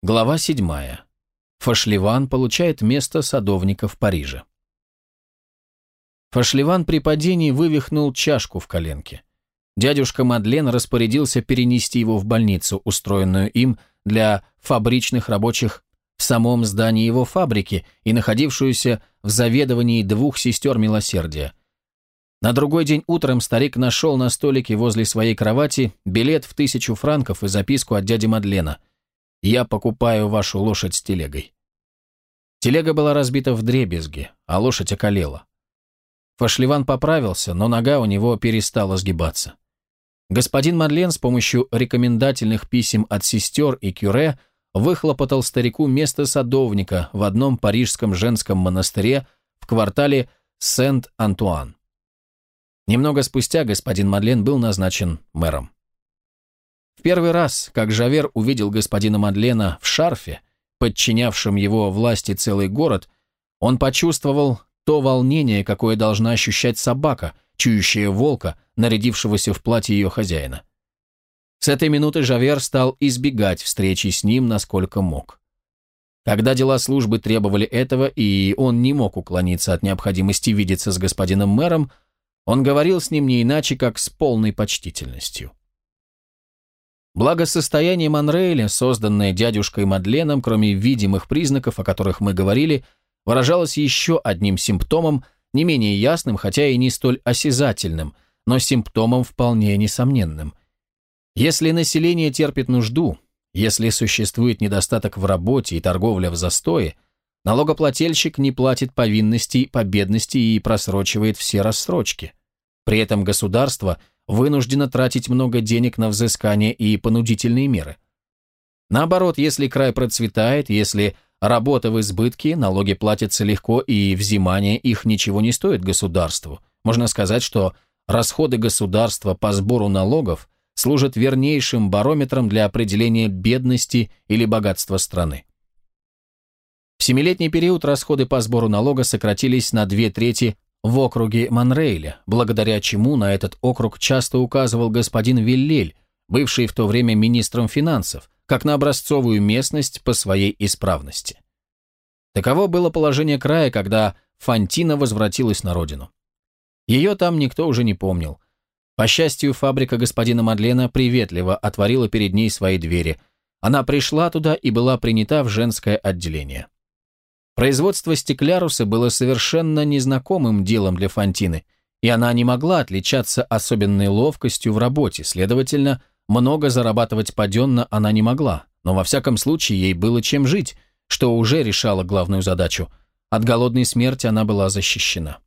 Глава 7. Фашливан получает место садовника в Париже. Фашливан при падении вывихнул чашку в коленке. Дядюшка Мадлен распорядился перенести его в больницу, устроенную им для фабричных рабочих в самом здании его фабрики и находившуюся в заведовании двух сестер милосердия. На другой день утром старик нашел на столике возле своей кровати билет в тысячу франков и записку от дяди Мадлена – я покупаю вашу лошадь с телегой». Телега была разбита в дребезги, а лошадь околела. Фашливан поправился, но нога у него перестала сгибаться. Господин Мадлен с помощью рекомендательных писем от сестер и кюре выхлопотал старику место садовника в одном парижском женском монастыре в квартале Сент-Антуан. Немного спустя господин Мадлен был назначен мэром. В первый раз, как Жавер увидел господина Мадлена в шарфе, подчинявшем его власти целый город, он почувствовал то волнение, какое должна ощущать собака, чующая волка, нарядившегося в платье ее хозяина. С этой минуты Жавер стал избегать встречи с ним, насколько мог. Когда дела службы требовали этого, и он не мог уклониться от необходимости видеться с господином мэром, он говорил с ним не иначе, как с полной почтительностью. Благосостояние Монрейля, созданное дядюшкой Мадленом, кроме видимых признаков, о которых мы говорили, выражалось еще одним симптомом, не менее ясным, хотя и не столь осязательным, но симптомом вполне несомненным. Если население терпит нужду, если существует недостаток в работе и торговля в застое, налогоплательщик не платит повинностей по бедности и просрочивает все рассрочки. При этом государство – вынуждена тратить много денег на взыскание и понудительные меры. Наоборот, если край процветает, если работа в избытке, налоги платятся легко и взимание их ничего не стоит государству. Можно сказать, что расходы государства по сбору налогов служат вернейшим барометром для определения бедности или богатства страны. В семилетний период расходы по сбору налога сократились на две трети в округе Монрейля, благодаря чему на этот округ часто указывал господин Виллель, бывший в то время министром финансов, как на образцовую местность по своей исправности. Таково было положение края, когда Фантина возвратилась на родину. Ее там никто уже не помнил. По счастью, фабрика господина Мадлена приветливо отворила перед ней свои двери. Она пришла туда и была принята в женское отделение. Производство стекляруса было совершенно незнакомым делом для Фантины, и она не могла отличаться особенной ловкостью в работе, следовательно, много зарабатывать паденно она не могла, но во всяком случае ей было чем жить, что уже решало главную задачу. От голодной смерти она была защищена.